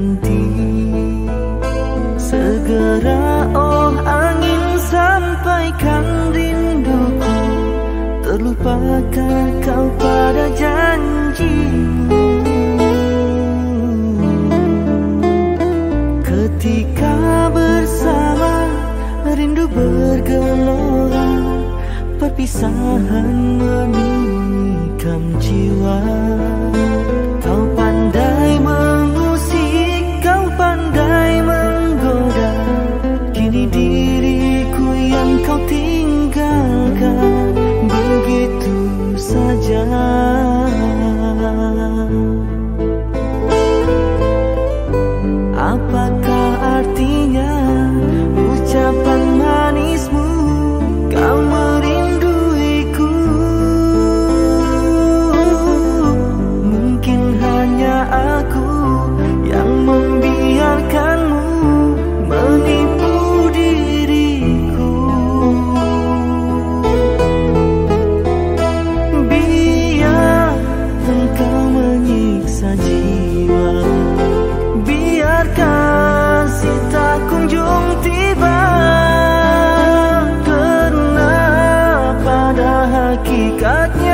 menanti Segera oh angin sampaikan rinduku. Terlupakah kau pada janjimu. Ketika bersama rindu bergelora. Perpisahan jiwa America. hakikatnya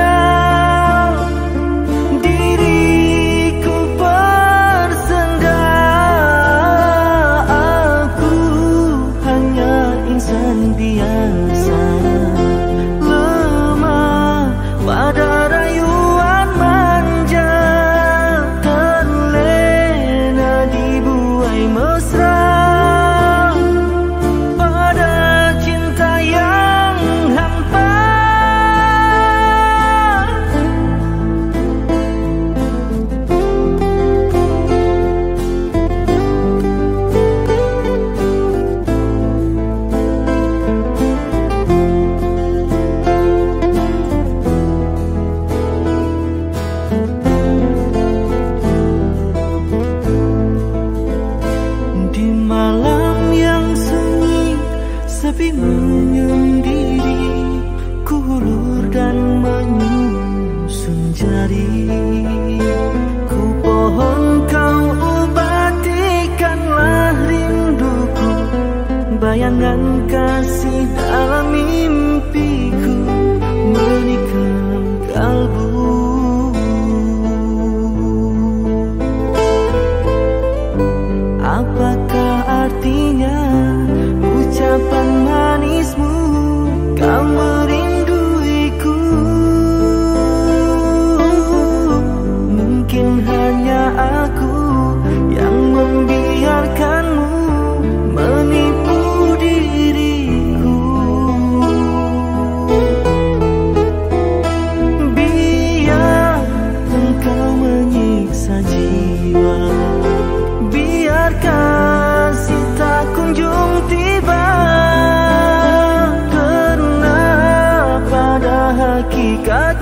apa हकीकत